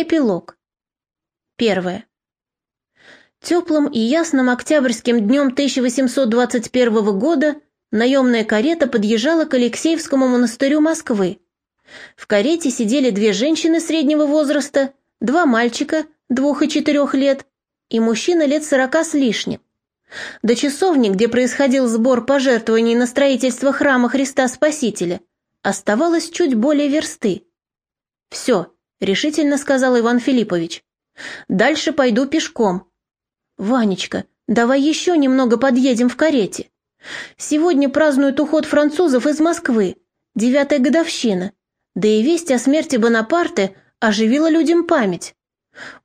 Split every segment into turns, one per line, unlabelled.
Эпилог. Первое. Теплым и ясным октябрьским днем 1821 года наемная карета подъезжала к Алексеевскому монастырю Москвы. В карете сидели две женщины среднего возраста, два мальчика двух и четырех лет и мужчина лет сорока с лишним. До часовни, где происходил сбор пожертвований на строительство храма Христа Спасителя, оставалось чуть более версты. «Все», — решительно сказал Иван Филиппович. «Дальше пойду пешком». «Ванечка, давай еще немного подъедем в карете. Сегодня празднуют уход французов из Москвы, девятая годовщина, да и весть о смерти Бонапарте оживила людям память.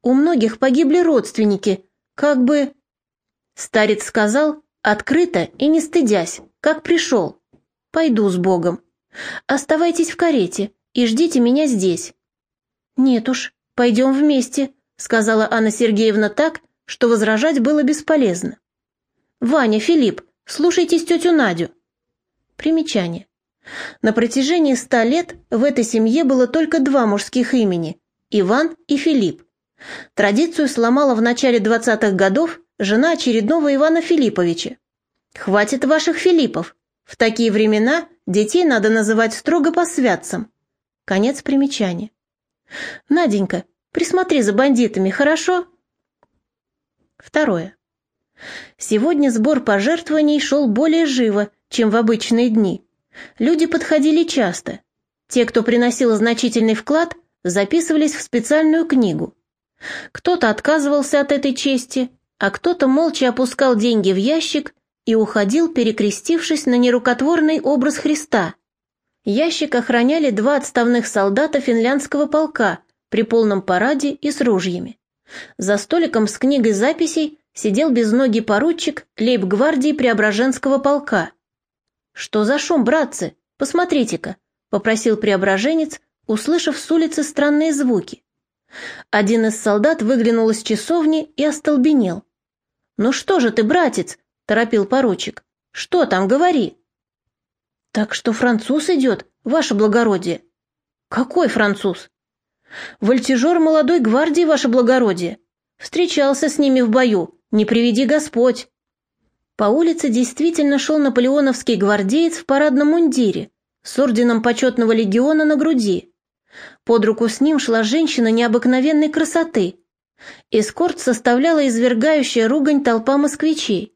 У многих погибли родственники, как бы Старец сказал, открыто и не стыдясь, как пришел. «Пойду с Богом. Оставайтесь в карете и ждите меня здесь». «Нет уж, пойдем вместе», — сказала Анна Сергеевна так, что возражать было бесполезно. «Ваня, Филипп, слушайтесь тетю Надю». Примечание. На протяжении ста лет в этой семье было только два мужских имени – Иван и Филипп. Традицию сломала в начале 20-х годов жена очередного Ивана Филипповича. «Хватит ваших Филиппов. В такие времена детей надо называть строго по святцам». Конец примечания. «Наденька, присмотри за бандитами, хорошо?» Второе. Сегодня сбор пожертвований шел более живо, чем в обычные дни. Люди подходили часто. Те, кто приносил значительный вклад, записывались в специальную книгу. Кто-то отказывался от этой чести, а кто-то молча опускал деньги в ящик и уходил, перекрестившись на нерукотворный образ Христа. Ящик охраняли два отставных солдата финляндского полка при полном параде и с ружьями. За столиком с книгой записей сидел безногий поручик лейб-гвардии Преображенского полка. «Что за шум, братцы? Посмотрите-ка», — попросил преображенец, услышав с улицы странные звуки. Один из солдат выглянул из часовни и остолбенел. «Ну что же ты, братец?» – торопил поручик. «Что там, говори?» «Так что француз идет, ваше благородие». «Какой француз?» «Вольтежер молодой гвардии, ваше благородие. Встречался с ними в бою, не приведи Господь». По улице действительно шел наполеоновский гвардеец в парадном мундире с орденом почетного легиона на груди. Под руку с ним шла женщина необыкновенной красоты. Эскорт составляла извергающая ругань толпа москвичей.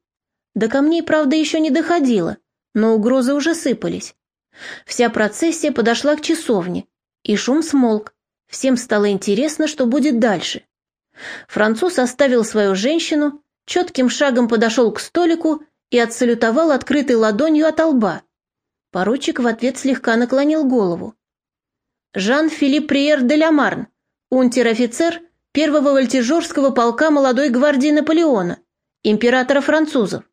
До камней, правда, еще не доходило, но угрозы уже сыпались. Вся процессия подошла к часовне, и шум смолк. Всем стало интересно, что будет дальше. Француз оставил свою женщину, четким шагом подошел к столику и отсалютовал открытой ладонью от лба. Поручик в ответ слегка наклонил голову. Жан-Филипп Приер де Ламарн, унтер-офицер первого вольтежерского полка молодой гвардии Наполеона, императора французов.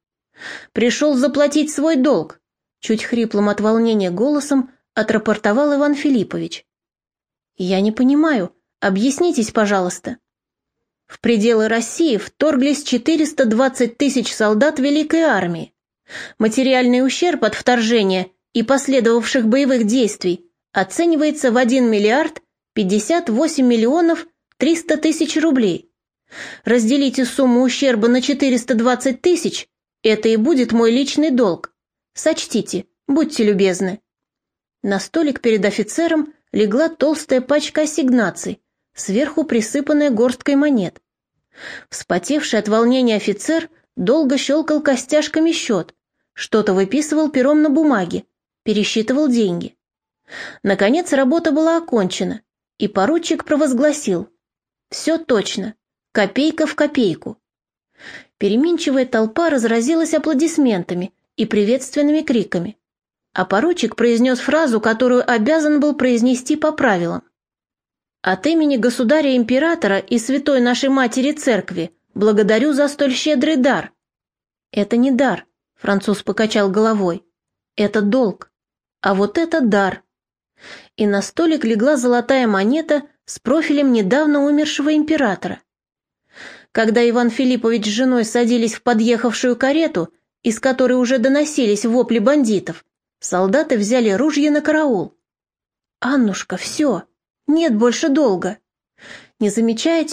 Пришел заплатить свой долг, чуть хриплым от волнения голосом отрапортовал Иван Филиппович. «Я не понимаю. Объяснитесь, пожалуйста». В пределы России вторглись 420 тысяч солдат Великой армии. Материальный ущерб от вторжения и последовавших боевых действий оценивается в 1 миллиард 58 миллионов 300 тысяч рублей. Разделите сумму ущерба на 420 тысяч, это и будет мой личный долг. Сочтите, будьте любезны. На столик перед офицером легла толстая пачка ассигнаций, сверху присыпанная горсткой монет. Вспотевший от волнения офицер долго щелкал костяшками счет, что-то выписывал пером на бумаге, пересчитывал деньги. Наконец работа была окончена, и поручик провозгласил. Все точно, копейка в копейку. Переменчивая толпа разразилась аплодисментами и приветственными криками. А поручик произнес фразу, которую обязан был произнести по правилам. «От имени государя-императора и святой нашей матери церкви благодарю за столь щедрый дар». «Это не дар», — француз покачал головой. «Это долг. А вот это дар и на столик легла золотая монета с профилем недавно умершего императора. Когда Иван Филиппович с женой садились в подъехавшую карету, из которой уже доносились вопли бандитов, солдаты взяли ружья на караул. «Аннушка, все, нет больше долга. не замечая